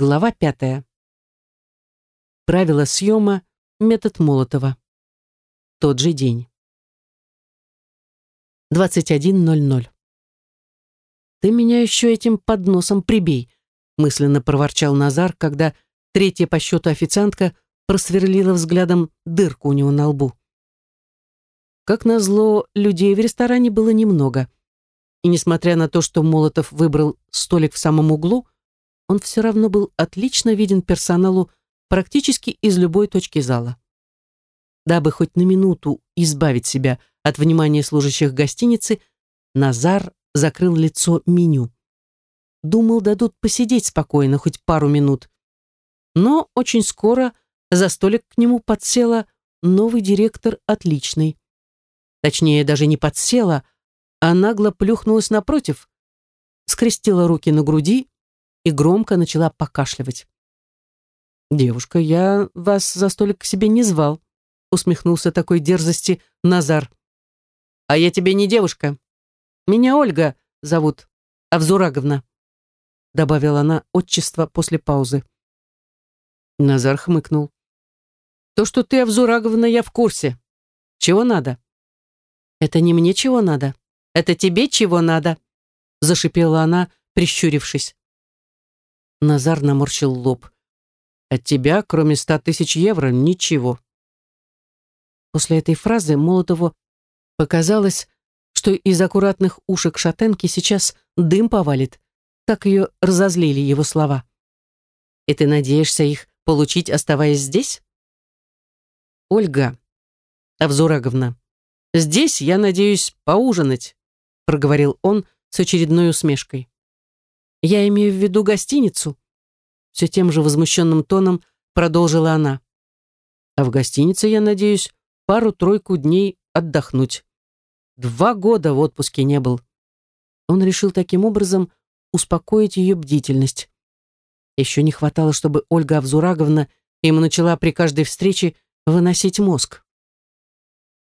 Глава пятая. Правила съема. Метод Молотова. Тот же день. 21.00. «Ты меня еще этим подносом прибей», мысленно проворчал Назар, когда третья по счету официантка просверлила взглядом дырку у него на лбу. Как назло, людей в ресторане было немного. И несмотря на то, что Молотов выбрал столик в самом углу, он все равно был отлично виден персоналу практически из любой точки зала. Дабы хоть на минуту избавить себя от внимания служащих гостиницы, Назар закрыл лицо меню. Думал, дадут посидеть спокойно хоть пару минут. Но очень скоро за столик к нему подсела новый директор отличный. Точнее, даже не подсела, а нагло плюхнулась напротив, скрестила руки на груди и громко начала покашливать. «Девушка, я вас за столик к себе не звал», усмехнулся такой дерзости Назар. «А я тебе не девушка. Меня Ольга зовут, Авзураговна», добавила она отчество после паузы. Назар хмыкнул. «То, что ты, Авзураговна, я в курсе. Чего надо?» «Это не мне чего надо. Это тебе чего надо?» зашипела она, прищурившись. Назар наморщил лоб. От тебя, кроме ста тысяч евро, ничего. После этой фразы Молотову показалось, что из аккуратных ушек шатенки сейчас дым повалит. Так ее разозлили его слова. И ты надеешься их получить, оставаясь здесь? Ольга Авзураговна, здесь я надеюсь поужинать, проговорил он с очередной усмешкой. Я имею в виду гостиницу. Все тем же возмущенным тоном продолжила она. А в гостинице, я надеюсь, пару-тройку дней отдохнуть. Два года в отпуске не был. Он решил таким образом успокоить ее бдительность. Еще не хватало, чтобы Ольга Авзураговна ему начала при каждой встрече выносить мозг.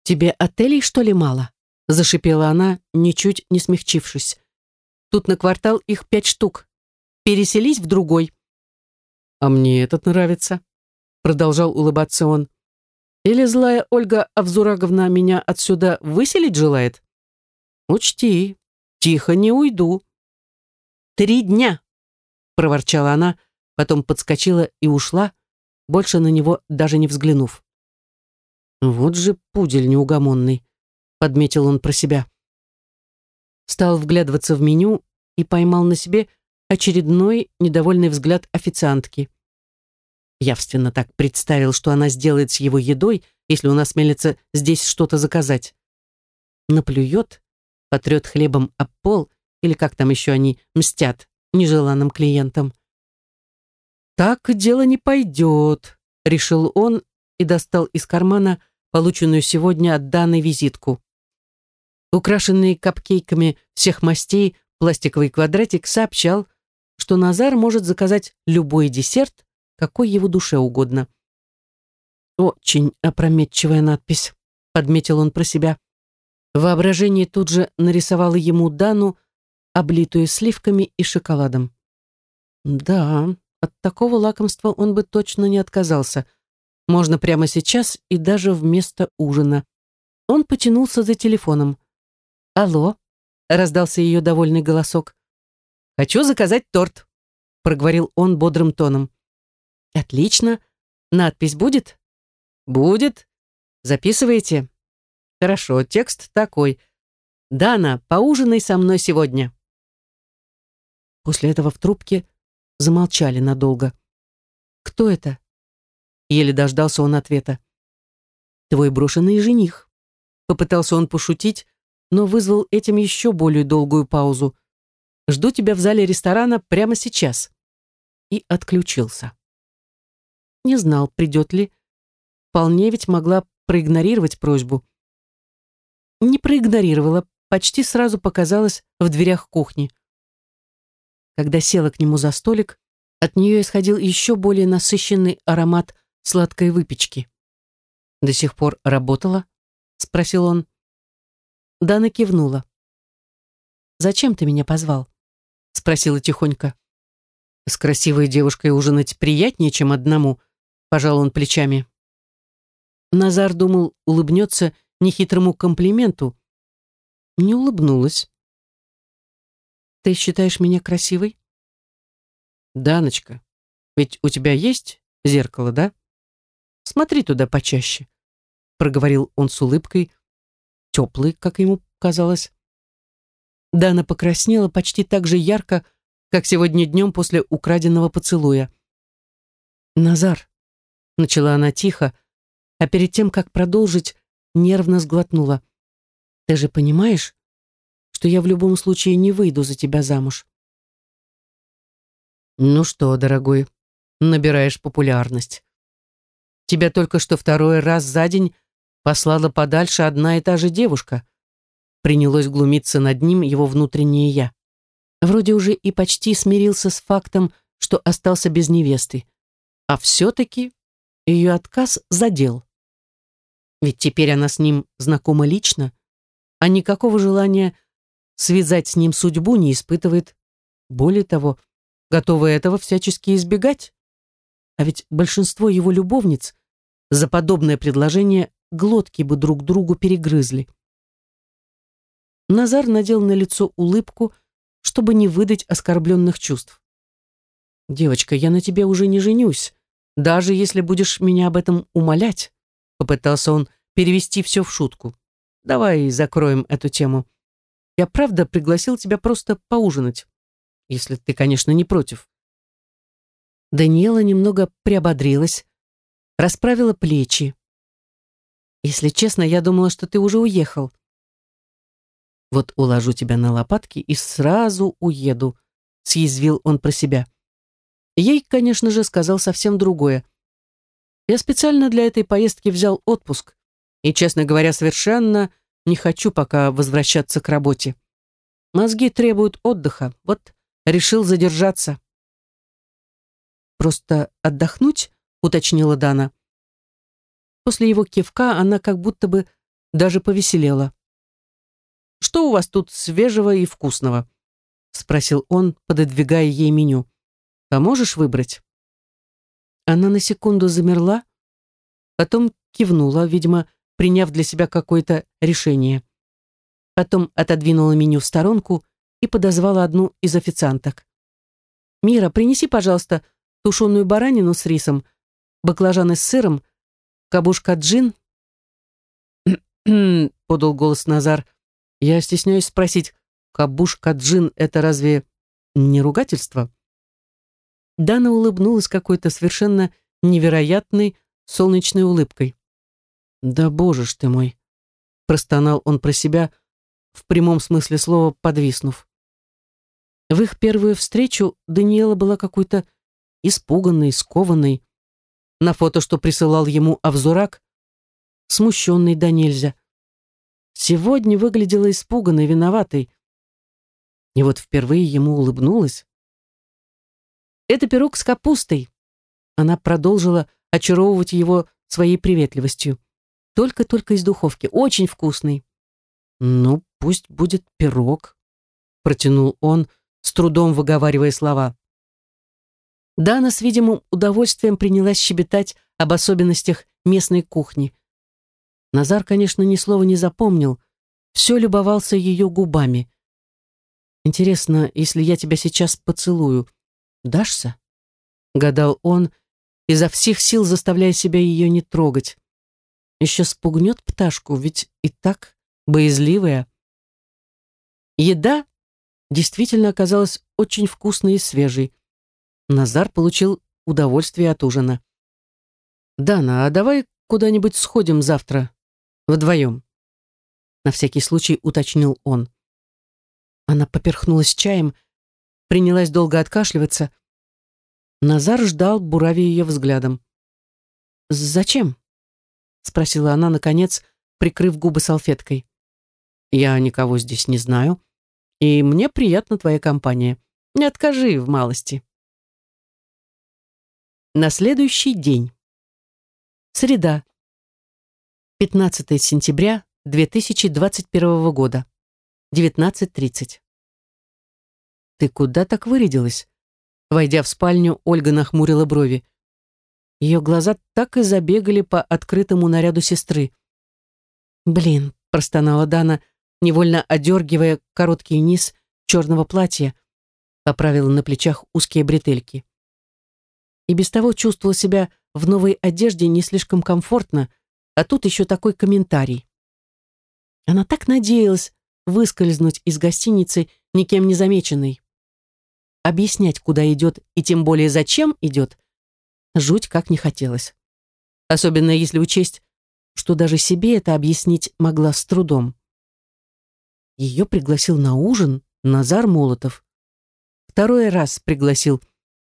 «Тебе отелей, что ли, мало?» зашипела она, ничуть не смягчившись. Тут на квартал их пять штук. Переселись в другой. А мне этот нравится, продолжал улыбаться он. Или злая Ольга Авзураговна меня отсюда выселить желает? Учти, тихо не уйду. Три дня, проворчала она, потом подскочила и ушла, больше на него даже не взглянув. Вот же пудель неугомонный, подметил он про себя стал вглядываться в меню и поймал на себе очередной недовольный взгляд официантки. Явственно так представил, что она сделает с его едой, если он осмелится здесь что-то заказать. Наплюет, потрет хлебом об пол, или как там еще они мстят нежеланным клиентам. «Так дело не пойдет», — решил он и достал из кармана полученную сегодня от Даны визитку. Украшенный капкейками всех мастей пластиковый квадратик сообщал, что Назар может заказать любой десерт, какой его душе угодно. «Очень опрометчивая надпись», — подметил он про себя. Воображение тут же нарисовало ему Дану, облитую сливками и шоколадом. Да, от такого лакомства он бы точно не отказался. Можно прямо сейчас и даже вместо ужина. Он потянулся за телефоном. «Алло», — раздался ее довольный голосок. «Хочу заказать торт», — проговорил он бодрым тоном. «Отлично. Надпись будет?» «Будет. Записываете?» «Хорошо, текст такой. Дана, поужинай со мной сегодня». После этого в трубке замолчали надолго. «Кто это?» Еле дождался он ответа. «Твой брошенный жених». Попытался он пошутить, но вызвал этим еще более долгую паузу. «Жду тебя в зале ресторана прямо сейчас». И отключился. Не знал, придет ли. Вполне ведь могла проигнорировать просьбу. Не проигнорировала, почти сразу показалась в дверях кухни. Когда села к нему за столик, от нее исходил еще более насыщенный аромат сладкой выпечки. «До сих пор работала?» — спросил он. Дана кивнула. «Зачем ты меня позвал?» — спросила тихонько. С красивой девушкой ужинать приятнее, чем одному, пожал он плечами. Назар думал, улыбнется нехитрому комплименту. Не улыбнулась. «Ты считаешь меня красивой?» «Даночка, ведь у тебя есть зеркало, да? Смотри туда почаще», — проговорил он с улыбкой, теплый, как ему казалось. Дана покраснела почти так же ярко, как сегодня днем после украденного поцелуя. «Назар», — начала она тихо, а перед тем, как продолжить, нервно сглотнула. «Ты же понимаешь, что я в любом случае не выйду за тебя замуж?» «Ну что, дорогой, набираешь популярность. Тебя только что второй раз за день послала подальше одна и та же девушка. Принялось глумиться над ним его внутреннее «я». Вроде уже и почти смирился с фактом, что остался без невесты. А все-таки ее отказ задел. Ведь теперь она с ним знакома лично, а никакого желания связать с ним судьбу не испытывает. Более того, готова этого всячески избегать. А ведь большинство его любовниц за подобное предложение глотки бы друг другу перегрызли. Назар надел на лицо улыбку, чтобы не выдать оскорбленных чувств. «Девочка, я на тебе уже не женюсь, даже если будешь меня об этом умолять», попытался он перевести все в шутку. «Давай закроем эту тему. Я правда пригласил тебя просто поужинать, если ты, конечно, не против». Даниэла немного приободрилась, расправила плечи. «Если честно, я думала, что ты уже уехал». «Вот уложу тебя на лопатки и сразу уеду», — съязвил он про себя. Ей, конечно же, сказал совсем другое. «Я специально для этой поездки взял отпуск и, честно говоря, совершенно не хочу пока возвращаться к работе. Мозги требуют отдыха, вот решил задержаться». «Просто отдохнуть?» — уточнила Дана. После его кивка она как будто бы даже повеселела. «Что у вас тут свежего и вкусного?» — спросил он, пододвигая ей меню. «Поможешь выбрать?» Она на секунду замерла, потом кивнула, видимо, приняв для себя какое-то решение. Потом отодвинула меню в сторонку и подозвала одну из официанток. «Мира, принеси, пожалуйста, тушеную баранину с рисом, баклажаны с сыром, кабушка джин?» подал голос Назар. «Я стесняюсь спросить, кабушка джин — это разве не ругательство?» Дана улыбнулась какой-то совершенно невероятной солнечной улыбкой. «Да боже ж ты мой!» — простонал он про себя, в прямом смысле слова подвиснув. В их первую встречу Даниэла была какой-то испуганный, скованный. На фото, что присылал ему Авзурак, смущенный да нельзя. Сегодня выглядела испуганной, виноватой. И вот впервые ему улыбнулась. «Это пирог с капустой!» Она продолжила очаровывать его своей приветливостью. «Только-только из духовки. Очень вкусный». «Ну, пусть будет пирог», — протянул он, с трудом выговаривая слова. Дана с видимым удовольствием принялась щебетать об особенностях местной кухни. Назар, конечно, ни слова не запомнил, все любовался ее губами. «Интересно, если я тебя сейчас поцелую, дашься?» — гадал он, изо всех сил заставляя себя ее не трогать. Еще спугнет пташку, ведь и так боязливая. Еда действительно оказалась очень вкусной и свежей. Назар получил удовольствие от ужина. «Дана, а давай куда-нибудь сходим завтра? Вдвоем?» На всякий случай уточнил он. Она поперхнулась чаем, принялась долго откашливаться. Назар ждал, буравя ее взглядом. «Зачем?» — спросила она, наконец, прикрыв губы салфеткой. «Я никого здесь не знаю, и мне приятна твоя компания. Не откажи в малости». На следующий день. Среда. 15 сентября 2021 года. 19.30. «Ты куда так вырядилась?» Войдя в спальню, Ольга нахмурила брови. Ее глаза так и забегали по открытому наряду сестры. «Блин», — простонала Дана, невольно одергивая короткий низ черного платья, поправила на плечах узкие бретельки. И без того чувствовала себя в новой одежде не слишком комфортно, а тут еще такой комментарий. Она так надеялась выскользнуть из гостиницы никем не замеченной. Объяснять, куда идет и тем более зачем идет, жуть как не хотелось. Особенно если учесть, что даже себе это объяснить могла с трудом. Ее пригласил на ужин Назар Молотов. Второй раз пригласил,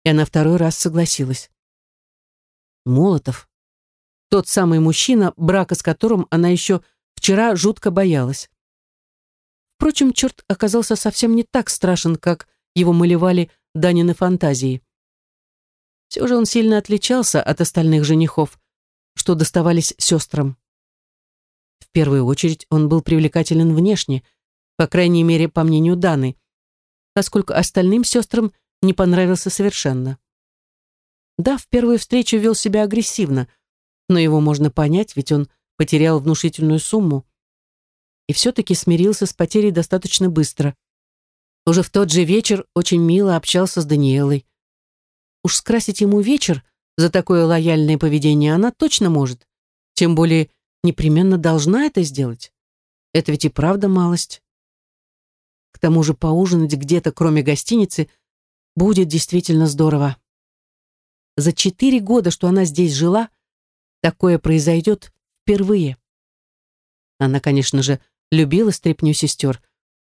и она второй раз согласилась. Молотов. Тот самый мужчина, брака с которым она еще вчера жутко боялась. Впрочем, черт оказался совсем не так страшен, как его малевали Данины фантазии. Все же он сильно отличался от остальных женихов, что доставались сестрам. В первую очередь он был привлекателен внешне, по крайней мере, по мнению Даны, поскольку остальным сестрам не понравился совершенно. Да, в первую встречу вел себя агрессивно, но его можно понять, ведь он потерял внушительную сумму. И все-таки смирился с потерей достаточно быстро. Уже в тот же вечер очень мило общался с Даниэлой. Уж скрасить ему вечер за такое лояльное поведение она точно может. Тем более непременно должна это сделать. Это ведь и правда малость. К тому же поужинать где-то, кроме гостиницы, будет действительно здорово. За четыре года, что она здесь жила, такое произойдет впервые. Она, конечно же, любила стряпню сестер,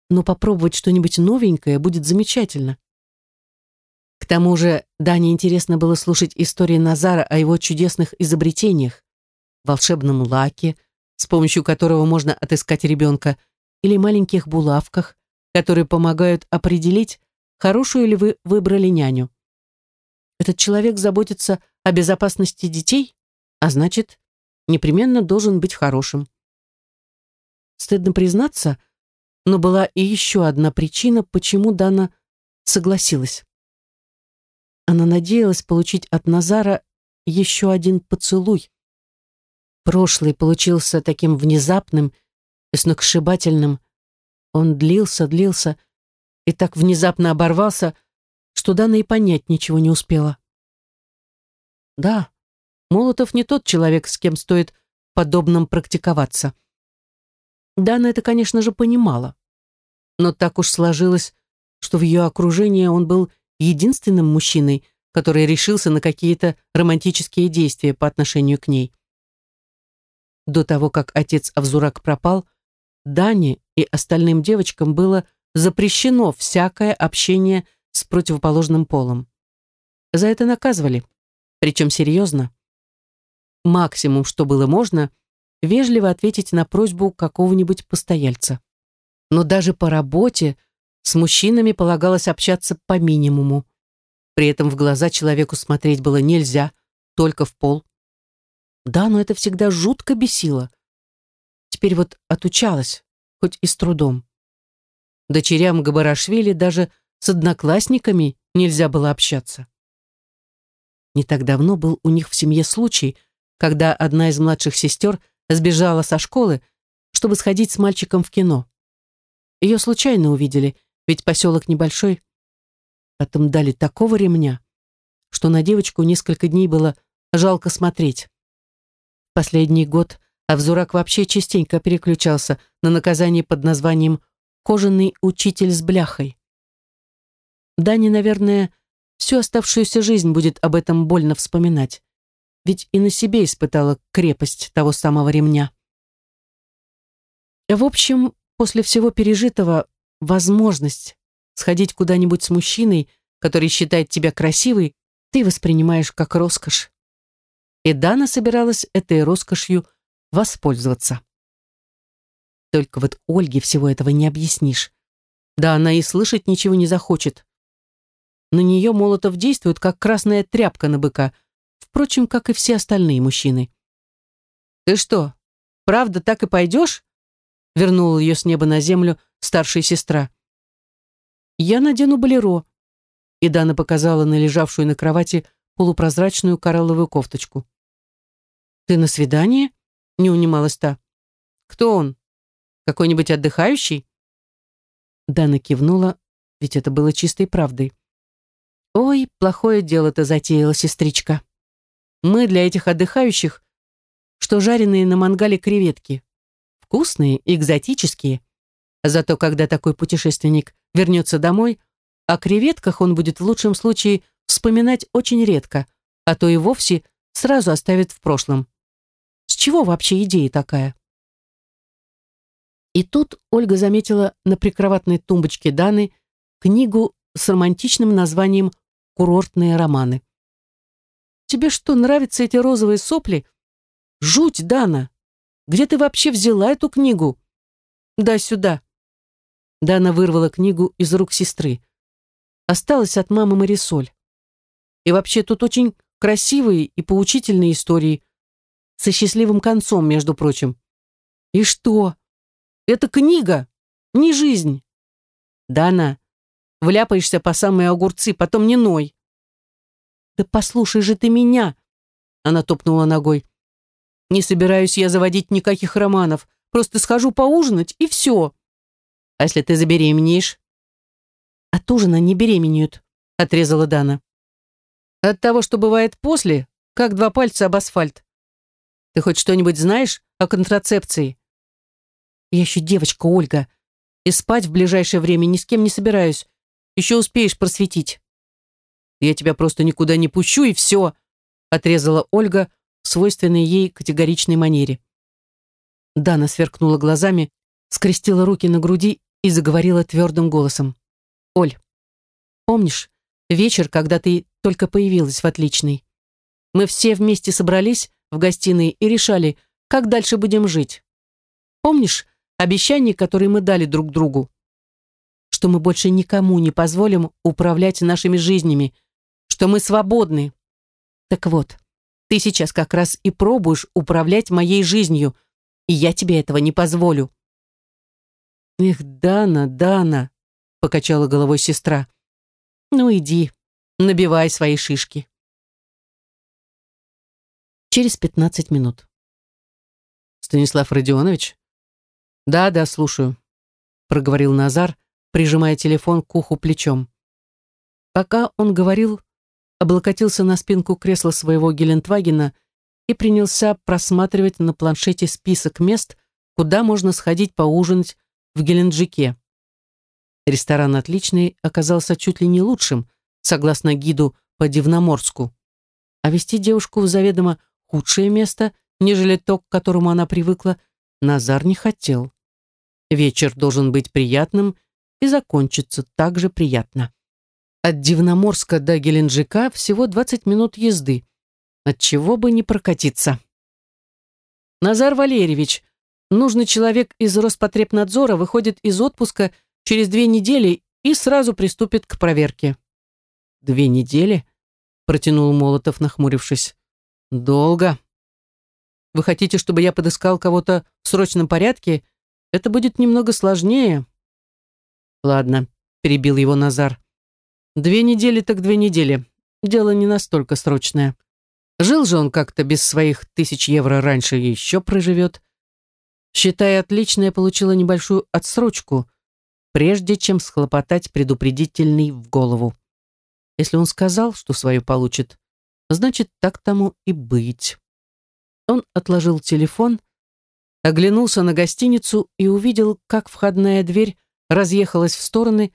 но попробовать что-нибудь новенькое будет замечательно. К тому же Дане интересно было слушать истории Назара о его чудесных изобретениях, волшебном лаке, с помощью которого можно отыскать ребенка, или маленьких булавках, которые помогают определить, хорошую ли вы выбрали няню. Этот человек заботится о безопасности детей, а значит, непременно должен быть хорошим. Стыдно признаться, но была и еще одна причина, почему Дана согласилась. Она надеялась получить от Назара еще один поцелуй. Прошлый получился таким внезапным и сногсшибательным. Он длился, длился и так внезапно оборвался, что Дана и понять ничего не успела. Да, Молотов не тот человек, с кем стоит подобным практиковаться. Дана это, конечно же, понимала. Но так уж сложилось, что в ее окружении он был единственным мужчиной, который решился на какие-то романтические действия по отношению к ней. До того, как отец Авзурак пропал, Дане и остальным девочкам было запрещено всякое общение с противоположным полом. За это наказывали, причем серьезно. Максимум, что было можно, вежливо ответить на просьбу какого-нибудь постояльца. Но даже по работе с мужчинами полагалось общаться по минимуму. При этом в глаза человеку смотреть было нельзя, только в пол. Да, но это всегда жутко бесило. Теперь вот отучалась, хоть и с трудом. Дочерям Габарашвили даже с одноклассниками нельзя было общаться. Не так давно был у них в семье случай, когда одна из младших сестер сбежала со школы, чтобы сходить с мальчиком в кино. Ее случайно увидели, ведь поселок небольшой. Потом дали такого ремня, что на девочку несколько дней было жалко смотреть. Последний год Авзурак вообще частенько переключался на наказание под названием кожаный учитель с бляхой. Дани, наверное, всю оставшуюся жизнь будет об этом больно вспоминать, ведь и на себе испытала крепость того самого ремня. В общем, после всего пережитого, возможность сходить куда-нибудь с мужчиной, который считает тебя красивой, ты воспринимаешь как роскошь. И Дана собиралась этой роскошью воспользоваться. Только вот Ольге всего этого не объяснишь. Да она и слышать ничего не захочет. На нее Молотов действует, как красная тряпка на быка, впрочем, как и все остальные мужчины. «Ты что, правда так и пойдешь?» Вернула ее с неба на землю старшая сестра. «Я надену болеро», и Дана показала на лежавшую на кровати полупрозрачную коралловую кофточку. «Ты на свидании?» — не унималась та. «Кто он? Какой-нибудь отдыхающий?» Дана кивнула, ведь это было чистой правдой. «Ой, плохое дело ты затеяла, сестричка. Мы для этих отдыхающих, что жареные на мангале креветки. Вкусные экзотические. Зато когда такой путешественник вернется домой, о креветках он будет в лучшем случае вспоминать очень редко, а то и вовсе сразу оставит в прошлом. С чего вообще идея такая? И тут Ольга заметила на прикроватной тумбочке Даны книгу с романтичным названием «Курортные романы». «Тебе что, нравятся эти розовые сопли? Жуть, Дана! Где ты вообще взяла эту книгу? Да сюда!» Дана вырвала книгу из рук сестры. Осталась от мамы Марисоль. И вообще тут очень красивые и поучительные истории, со счастливым концом, между прочим. И что? Это книга, не жизнь. Дана, вляпаешься по самые огурцы, потом не ной. Да послушай же ты меня, она топнула ногой. Не собираюсь я заводить никаких романов, просто схожу поужинать и все. А если ты забеременеешь? От ужина не беременеют, отрезала Дана. От того, что бывает после, как два пальца об асфальт. Ты хоть что-нибудь знаешь о контрацепции? Я еще девочка, Ольга, и спать в ближайшее время ни с кем не собираюсь. Еще успеешь просветить. Я тебя просто никуда не пущу, и все, отрезала Ольга в свойственной ей категоричной манере. Дана сверкнула глазами, скрестила руки на груди и заговорила твердым голосом. «Оль, помнишь, вечер, когда ты только появилась в отличной. Мы все вместе собрались в гостиной и решали, как дальше будем жить. Помнишь обещание, которое мы дали друг другу? Что мы больше никому не позволим управлять нашими жизнями, что мы свободны. Так вот, ты сейчас как раз и пробуешь управлять моей жизнью, и я тебе этого не позволю. Эх, Дана, Дана, покачала головой сестра. Ну иди, Набивай свои шишки. Через пятнадцать минут. Станислав Родионович? Да, да, слушаю, проговорил Назар, прижимая телефон к уху плечом. Пока он говорил, облокотился на спинку кресла своего Гелендвагена и принялся просматривать на планшете список мест, куда можно сходить поужинать в Геленджике. Ресторан отличный оказался чуть ли не лучшим, согласно гиду по Дивноморску. А вести девушку в заведомо худшее место, нежели то, к которому она привыкла, Назар не хотел. Вечер должен быть приятным и закончиться также приятно. От Дивноморска до Геленджика всего 20 минут езды. От чего бы не прокатиться. Назар Валерьевич, нужный человек из Роспотребнадзора выходит из отпуска через две недели и сразу приступит к проверке. «Две недели?» — протянул Молотов, нахмурившись. «Долго. Вы хотите, чтобы я подыскал кого-то в срочном порядке? Это будет немного сложнее». «Ладно», — перебил его Назар. «Две недели так две недели. Дело не настолько срочное. Жил же он как-то без своих тысяч евро раньше и еще проживет. Считая отлично, я получила небольшую отсрочку, прежде чем схлопотать предупредительный в голову. Если он сказал, что свое получит, значит, так тому и быть. Он отложил телефон, оглянулся на гостиницу и увидел, как входная дверь разъехалась в стороны,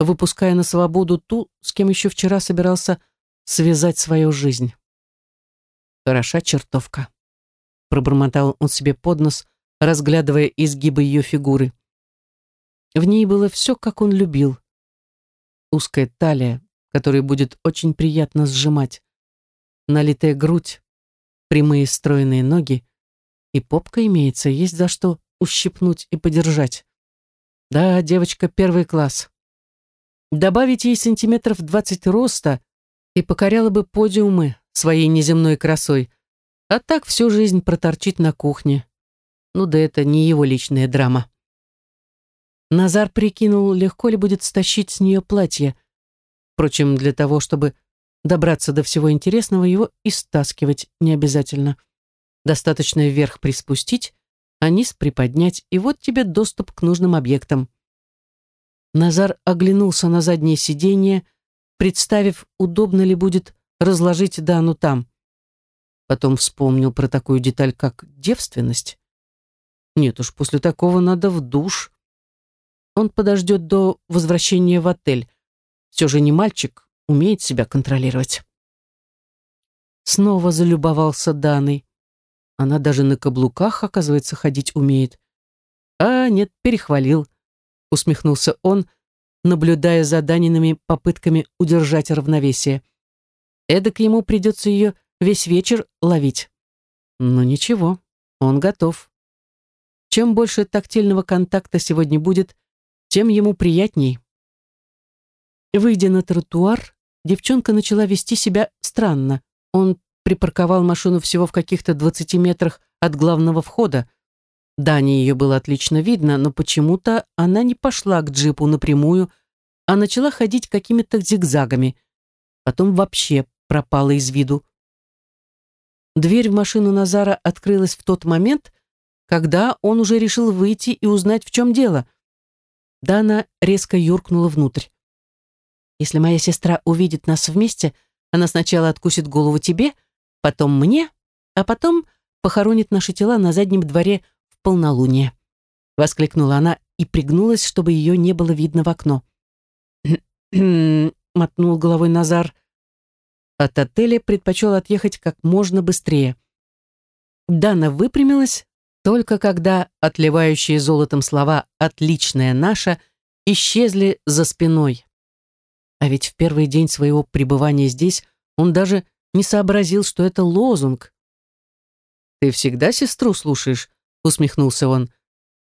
выпуская на свободу ту, с кем еще вчера собирался связать свою жизнь. «Хороша чертовка», — пробормотал он себе под нос, разглядывая изгибы ее фигуры. В ней было все, как он любил. Узкая талия, который будет очень приятно сжимать. Налитая грудь, прямые стройные ноги, и попка имеется, есть за что ущипнуть и подержать. Да, девочка первый класс. Добавить ей сантиметров двадцать роста и покоряла бы подиумы своей неземной красой, а так всю жизнь проторчит на кухне. Ну да это не его личная драма. Назар прикинул, легко ли будет стащить с нее платье, Впрочем, для того, чтобы добраться до всего интересного, его и стаскивать не обязательно. Достаточно вверх приспустить, а низ приподнять, и вот тебе доступ к нужным объектам. Назар оглянулся на заднее сиденье, представив, удобно ли будет разложить Дану там. Потом вспомнил про такую деталь, как девственность. Нет уж, после такого надо в душ. Он подождет до возвращения в отель. Все же не мальчик, умеет себя контролировать. Снова залюбовался Даной. Она даже на каблуках, оказывается, ходить умеет. А, нет, перехвалил усмехнулся он, наблюдая за Даниными попытками удержать равновесие. Эдак ему придется ее весь вечер ловить. Но ничего, он готов. Чем больше тактильного контакта сегодня будет, тем ему приятней. Выйдя на тротуар, девчонка начала вести себя странно. Он припарковал машину всего в каких-то 20 метрах от главного входа, Дане ее было отлично видно, но почему-то она не пошла к джипу напрямую, а начала ходить какими-то зигзагами. Потом вообще пропала из виду. Дверь в машину Назара открылась в тот момент, когда он уже решил выйти и узнать, в чем дело. Дана резко юркнула внутрь. «Если моя сестра увидит нас вместе, она сначала откусит голову тебе, потом мне, а потом похоронит наши тела на заднем дворе полнолуние», — воскликнула она и пригнулась, чтобы ее не было видно в окно. мотнул головой Назар. От отеля предпочел отъехать как можно быстрее. Дана выпрямилась, только когда отливающие золотом слова «отличная наша» исчезли за спиной. А ведь в первый день своего пребывания здесь он даже не сообразил, что это лозунг. «Ты всегда сестру слушаешь?» усмехнулся он.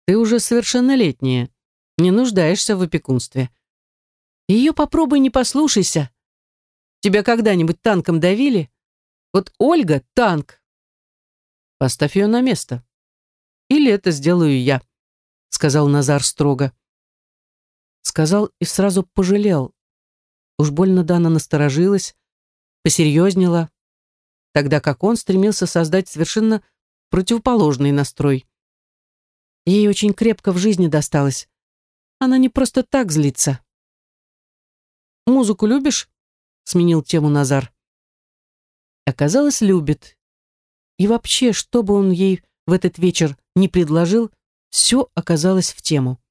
Ты уже совершеннолетняя, не нуждаешься в опекунстве. Ее попробуй не послушайся. Тебя когда-нибудь танком давили? Вот Ольга — танк. Поставь ее на место. Или это сделаю я, сказал Назар строго. Сказал и сразу пожалел. Уж больно Дана насторожилась, посерьезнела, тогда как он стремился создать совершенно противоположный настрой. Ей очень крепко в жизни досталось. Она не просто так злится. «Музыку любишь?» — сменил тему Назар. Оказалось, любит. И вообще, что бы он ей в этот вечер не предложил, все оказалось в тему.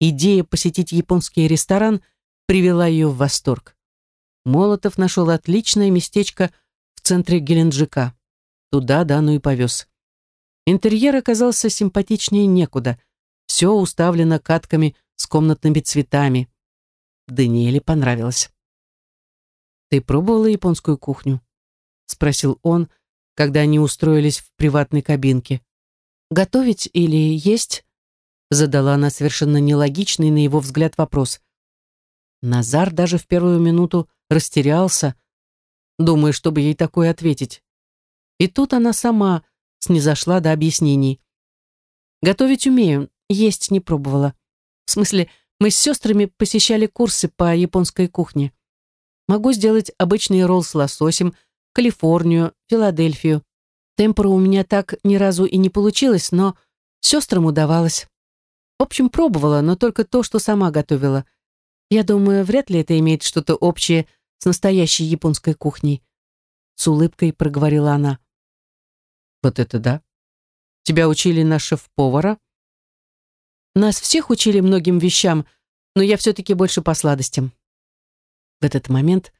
Идея посетить японский ресторан привела ее в восторг. Молотов нашел отличное местечко в центре Геленджика. Туда Дану и повез. Интерьер оказался симпатичнее некуда. Все уставлено катками с комнатными цветами. Даниэле понравилось. «Ты пробовала японскую кухню?» — спросил он, когда они устроились в приватной кабинке. «Готовить или есть?» — задала она совершенно нелогичный, на его взгляд, вопрос. Назар даже в первую минуту растерялся, думая, чтобы ей такое ответить. И тут она сама снизошла до объяснений. Готовить умею, есть не пробовала. В смысле, мы с сестрами посещали курсы по японской кухне. Могу сделать обычный ролл с лососем, Калифорнию, Филадельфию. Темпора у меня так ни разу и не получилось, но сестрам удавалось. В общем, пробовала, но только то, что сама готовила. Я думаю, вряд ли это имеет что-то общее с настоящей японской кухней. С улыбкой проговорила она. Вот это да. Тебя учили на шеф-повара? Нас всех учили многим вещам, но я все-таки больше по сладостям. В этот момент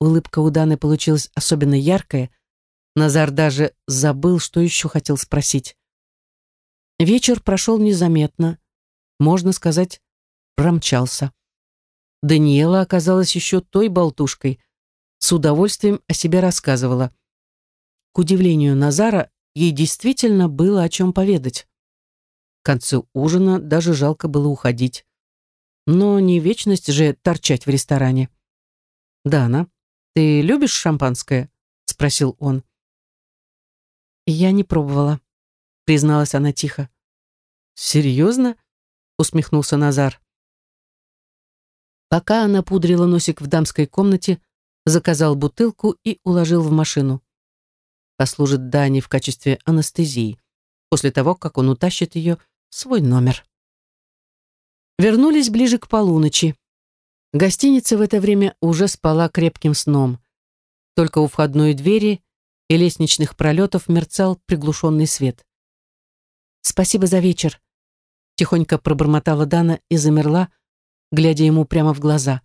улыбка у Даны получилась особенно яркая. Назар даже забыл, что еще хотел спросить. Вечер прошел незаметно. Можно сказать, промчался. Даниэла оказалась еще той болтушкой. С удовольствием о себе рассказывала. К удивлению Назара, ей действительно было о чем поведать. К концу ужина даже жалко было уходить. Но не вечность же торчать в ресторане. «Дана, ты любишь шампанское?» — спросил он. «Я не пробовала», — призналась она тихо. «Серьезно?» — усмехнулся Назар. Пока она пудрила носик в дамской комнате, заказал бутылку и уложил в машину. Послужит Дани в качестве анестезии, после того, как он утащит ее в свой номер. Вернулись ближе к полуночи. Гостиница в это время уже спала крепким сном. Только у входной двери и лестничных пролетов мерцал приглушенный свет. «Спасибо за вечер», — тихонько пробормотала Дана и замерла, глядя ему прямо в глаза.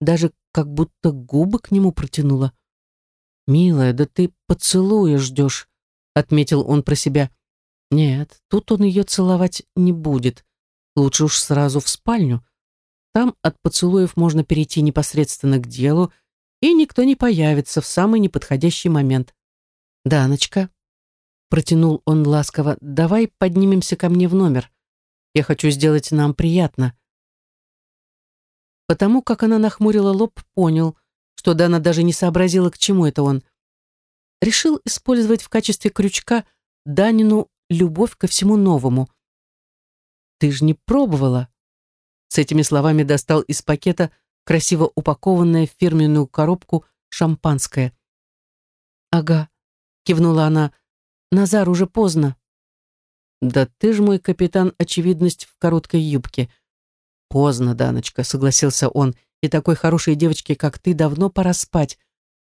Даже как будто губы к нему протянула. «Милая, да ты поцелуя ждешь», — отметил он про себя. «Нет, тут он ее целовать не будет. Лучше уж сразу в спальню. Там от поцелуев можно перейти непосредственно к делу, и никто не появится в самый неподходящий момент. «Даночка», — протянул он ласково, — «давай поднимемся ко мне в номер. Я хочу сделать нам приятно». Потому как она нахмурила лоб, понял, что Дана даже не сообразила, к чему это он. Решил использовать в качестве крючка Данину любовь ко всему новому. «Ты ж не пробовала?» С этими словами достал из пакета красиво упакованное в фирменную коробку шампанское. «Ага», — кивнула она, — «Назар, уже поздно». «Да ты ж мой капитан очевидность в короткой юбке». «Поздно, Даночка», — согласился он, — «и такой хорошей девочке, как ты, давно пора спать.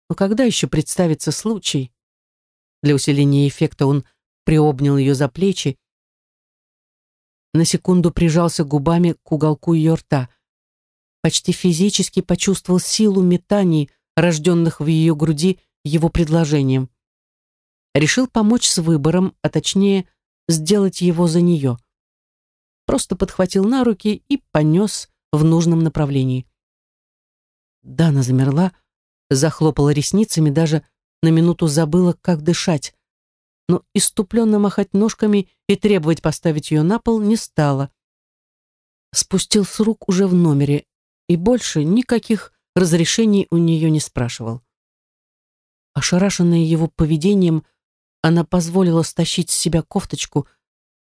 Но когда еще представится случай?» Для усиления эффекта он приобнял ее за плечи, на секунду прижался губами к уголку ее рта — почти физически почувствовал силу метаний, рожденных в ее груди его предложением. Решил помочь с выбором, а точнее, сделать его за нее. Просто подхватил на руки и понес в нужном направлении. Дана замерла, захлопала ресницами, даже на минуту забыла, как дышать, но иступленно махать ножками и требовать поставить ее на пол не стала. Спустил с рук уже в номере, и больше никаких разрешений у нее не спрашивал. Ошарашенная его поведением, она позволила стащить с себя кофточку,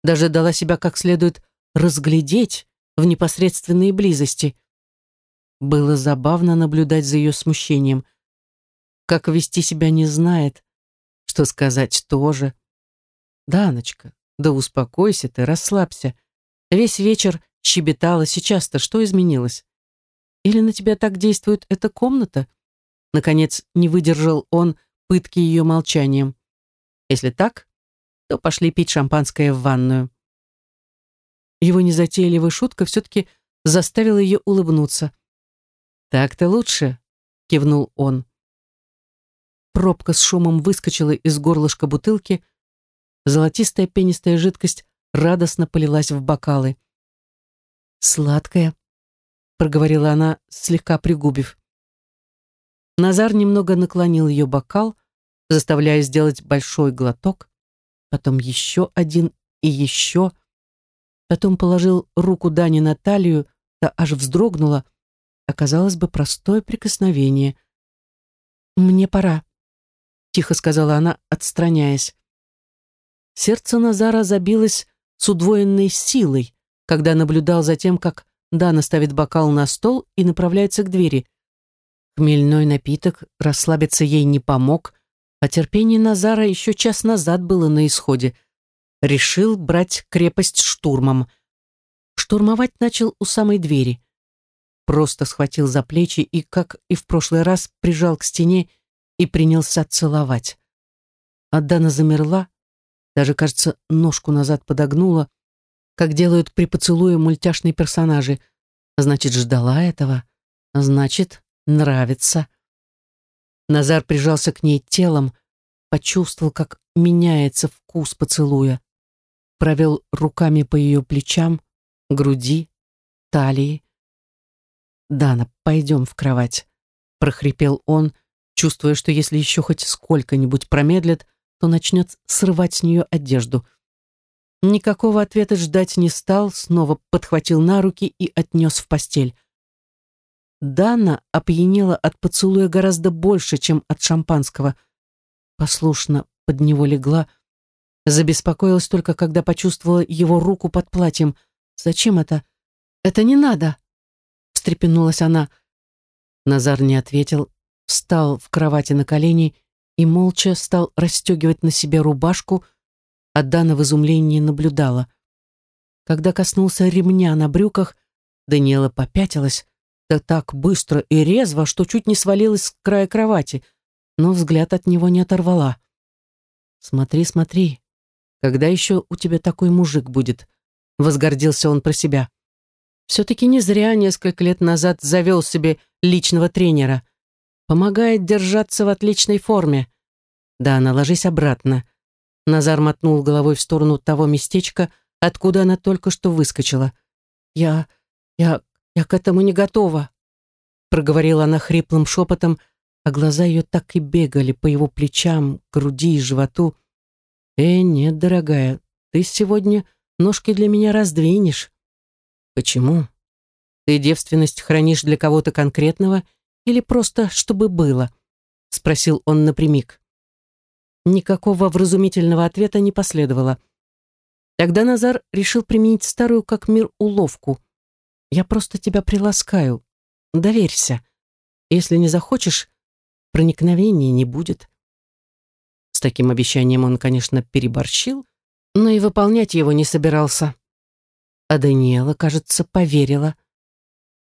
даже дала себя как следует разглядеть в непосредственной близости. Было забавно наблюдать за ее смущением. Как вести себя не знает, что сказать тоже. «Даночка, да успокойся ты, расслабься. Весь вечер щебетала, сейчас-то что изменилось?» Или на тебя так действует эта комната? Наконец, не выдержал он пытки ее молчанием. Если так, то пошли пить шампанское в ванную. Его незатейливая шутка все-таки заставила ее улыбнуться. «Так-то лучше», — кивнул он. Пробка с шумом выскочила из горлышка бутылки, золотистая пенистая жидкость радостно полилась в бокалы. «Сладкая», проговорила она, слегка пригубив. Назар немного наклонил ее бокал, заставляя сделать большой глоток, потом еще один и еще, потом положил руку Дани на талию, та аж вздрогнула, оказалось бы простое прикосновение. «Мне пора», — тихо сказала она, отстраняясь. Сердце Назара забилось с удвоенной силой, когда наблюдал за тем, как Дана ставит бокал на стол и направляется к двери. Хмельной напиток расслабиться ей не помог, а терпение Назара еще час назад было на исходе. Решил брать крепость штурмом. Штурмовать начал у самой двери. Просто схватил за плечи и, как и в прошлый раз, прижал к стене и принялся целовать. А Дана замерла, даже, кажется, ножку назад подогнула, как делают при поцелуе мультяшные персонажи. Значит, ждала этого. Значит, нравится. Назар прижался к ней телом, почувствовал, как меняется вкус поцелуя. Провел руками по ее плечам, груди, талии. «Дана, пойдем в кровать», — прохрипел он, чувствуя, что если еще хоть сколько-нибудь промедлит, то начнет срывать с нее одежду — Никакого ответа ждать не стал, снова подхватил на руки и отнес в постель. Дана опьянела от поцелуя гораздо больше, чем от шампанского. Послушно под него легла, забеспокоилась только, когда почувствовала его руку под платьем. «Зачем это? Это не надо!» встрепенулась она. Назар не ответил, встал в кровати на колени и молча стал расстегивать на себе рубашку, а Дана в изумлении наблюдала. Когда коснулся ремня на брюках, Даниэла попятилась, да так быстро и резво, что чуть не свалилась с края кровати, но взгляд от него не оторвала. «Смотри, смотри, когда еще у тебя такой мужик будет?» — возгордился он про себя. Все-таки не зря несколько лет назад завел себе личного тренера. Помогает держаться в отличной форме. Да, наложись обратно. Назар мотнул головой в сторону того местечка, откуда она только что выскочила. «Я... я... я к этому не готова», — проговорила она хриплым шепотом, а глаза ее так и бегали по его плечам, груди и животу. «Э, нет, дорогая, ты сегодня ножки для меня раздвинешь». «Почему? Ты девственность хранишь для кого-то конкретного или просто чтобы было?» — спросил он напрямик. Никакого вразумительного ответа не последовало. Тогда Назар решил применить старую как мир уловку. «Я просто тебя приласкаю. Доверься. Если не захочешь, проникновения не будет». С таким обещанием он, конечно, переборщил, но и выполнять его не собирался. А Даниэла, кажется, поверила.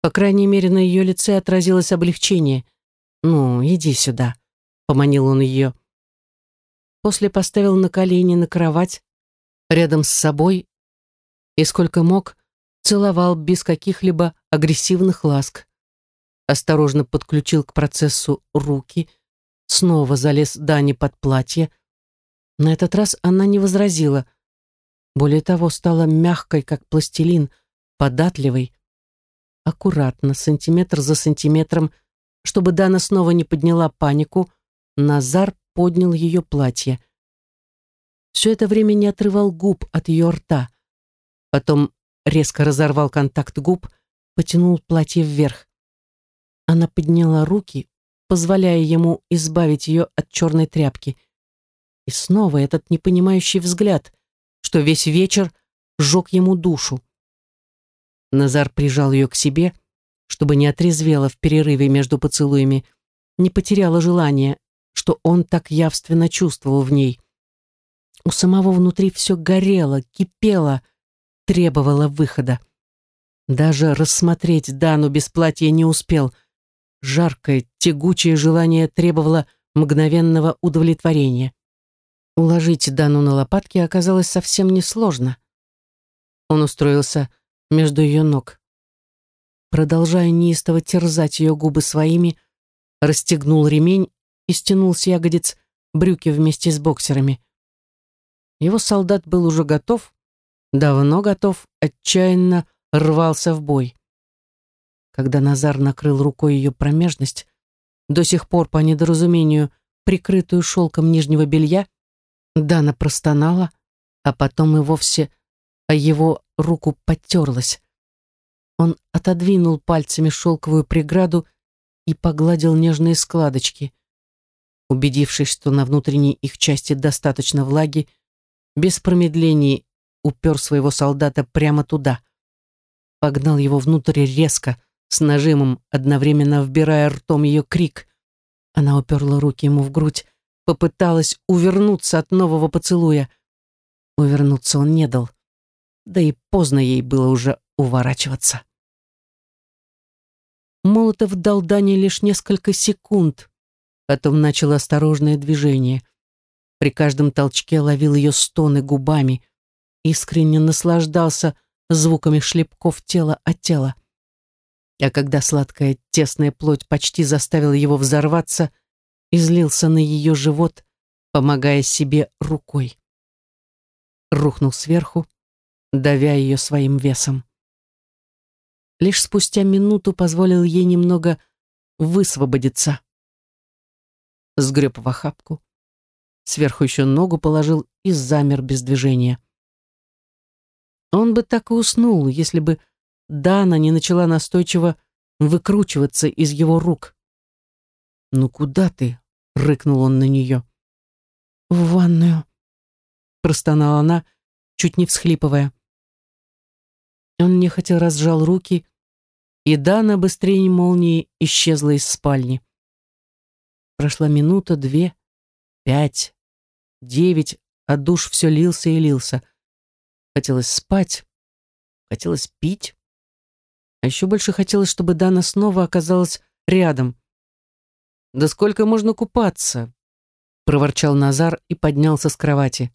По крайней мере, на ее лице отразилось облегчение. «Ну, иди сюда», — поманил он ее. После поставил на колени на кровать, рядом с собой, и сколько мог, целовал без каких-либо агрессивных ласк. Осторожно подключил к процессу руки, снова залез Дани под платье. На этот раз она не возразила, более того, стала мягкой, как пластилин, податливой. Аккуратно, сантиметр за сантиметром, чтобы Дана снова не подняла панику, Назар поднял ее платье. Все это время не отрывал губ от ее рта. Потом резко разорвал контакт губ, потянул платье вверх. Она подняла руки, позволяя ему избавить ее от черной тряпки. И снова этот непонимающий взгляд — что весь вечер сжег ему душу. Назар прижал ее к себе, чтобы не отрезвела в перерыве между поцелуями, не потеряла желание, что он так явственно чувствовал в ней. У самого внутри все горело, кипело, требовало выхода. Даже рассмотреть Дану без платья не успел. Жаркое, тягучее желание требовало мгновенного удовлетворения. Уложить Дану на лопатки оказалось совсем несложно. Он устроился между ее ног. Продолжая неистово терзать ее губы своими, расстегнул ремень и стянул с ягодиц брюки вместе с боксерами. Его солдат был уже готов, давно готов, отчаянно рвался в бой. Когда Назар накрыл рукой ее промежность, до сих пор по недоразумению прикрытую шелком нижнего белья, Дана простонала, а потом и вовсе о его руку потерлась. Он отодвинул пальцами шелковую преграду и погладил нежные складочки. Убедившись, что на внутренней их части достаточно влаги, без промедлений упер своего солдата прямо туда. Погнал его внутрь резко, с нажимом, одновременно вбирая ртом ее крик. Она уперла руки ему в грудь, попыталась увернуться от нового поцелуя. Увернуться он не дал. Да и поздно ей было уже уворачиваться. Молотов дал Дане лишь несколько секунд, потом начал осторожное движение. При каждом толчке ловил ее стоны губами, искренне наслаждался звуками шлепков тела от тела. А когда сладкая тесная плоть почти заставила его взорваться, излился на ее живот, помогая себе рукой. Рухнул сверху, давя ее своим весом. Лишь спустя минуту позволил ей немного высвободиться. Сгреб в охапку, сверху еще ногу положил и замер без движения. Он бы так и уснул, если бы Дана не начала настойчиво выкручиваться из его рук. «Ну куда ты?» — рыкнул он на нее. «В ванную», — простонала она, чуть не всхлипывая. Он нехотя разжал руки, и Дана быстрее молнии исчезла из спальни. Прошла минута, две, пять, девять, а душ все лился и лился. Хотелось спать, хотелось пить. А еще больше хотелось, чтобы Дана снова оказалась рядом. «Да сколько можно купаться?» — проворчал Назар и поднялся с кровати.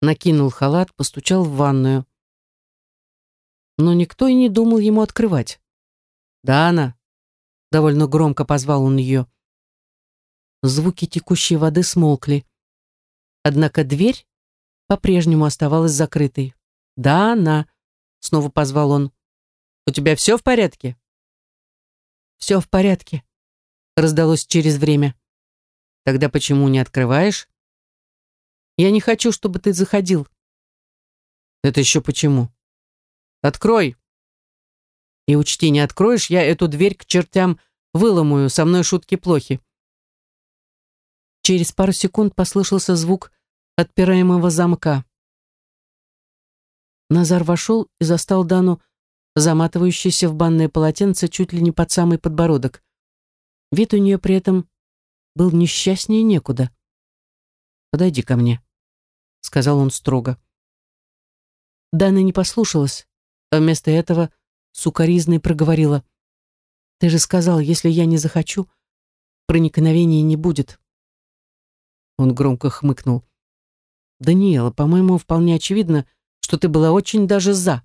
Накинул халат, постучал в ванную. Но никто и не думал ему открывать. «Дана!» — довольно громко позвал он ее. Звуки текущей воды смолкли. Однако дверь по-прежнему оставалась закрытой. «Дана!» — снова позвал он. У тебя все в порядке?» «Все в порядке», — раздалось через время. «Тогда почему не открываешь?» «Я не хочу, чтобы ты заходил». «Это еще почему?» «Открой!» «И учти, не откроешь, я эту дверь к чертям выломаю, со мной шутки плохи». Через пару секунд послышался звук отпираемого замка. Назар вошел и застал Дану заматывающаяся в банное полотенце чуть ли не под самый подбородок. Вид у нее при этом был несчастнее некуда. «Подойди ко мне», — сказал он строго. Дана не послушалась, а вместо этого сукоризной проговорила. «Ты же сказал, если я не захочу, проникновения не будет». Он громко хмыкнул. «Даниэла, по-моему, вполне очевидно, что ты была очень даже за».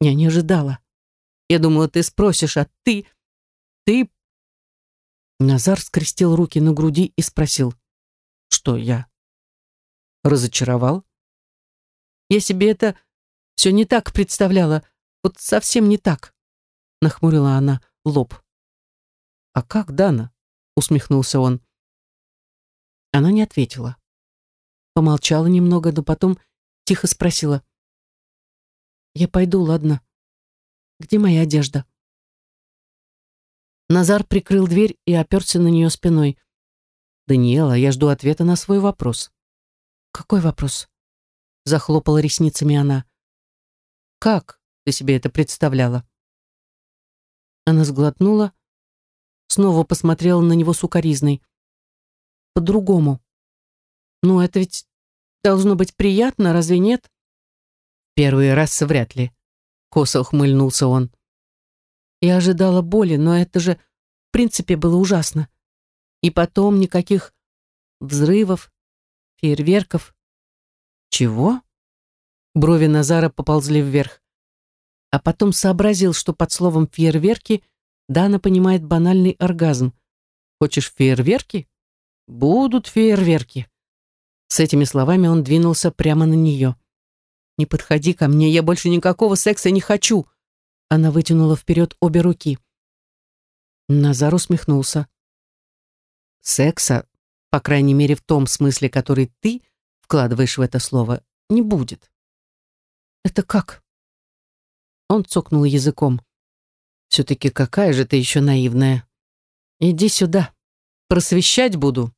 Я не ожидала. Я думала, ты спросишь, а ты... Ты...» Назар скрестил руки на груди и спросил. «Что я?» «Разочаровал?» «Я себе это все не так представляла. Вот совсем не так», — нахмурила она лоб. «А как, Дана?» — усмехнулся он. Она не ответила. Помолчала немного, но потом тихо спросила. Я пойду, ладно? Где моя одежда? Назар прикрыл дверь и оперся на нее спиной. «Даниэла, я жду ответа на свой вопрос». «Какой вопрос?» Захлопала ресницами она. «Как ты себе это представляла?» Она сглотнула, снова посмотрела на него сукоризной. «По-другому. Ну, это ведь должно быть приятно, разве нет?» Первый раз вряд ли. Косо ухмыльнулся он. Я ожидала боли, но это же в принципе было ужасно. И потом никаких взрывов, фейерверков. Чего? Брови Назара поползли вверх. А потом сообразил, что под словом «фейерверки» Дана понимает банальный оргазм. Хочешь фейерверки? Будут фейерверки. С этими словами он двинулся прямо на нее. «Не подходи ко мне, я больше никакого секса не хочу!» Она вытянула вперед обе руки. Назар усмехнулся. «Секса, по крайней мере в том смысле, который ты вкладываешь в это слово, не будет». «Это как?» Он цокнул языком. «Все-таки какая же ты еще наивная. Иди сюда, просвещать буду».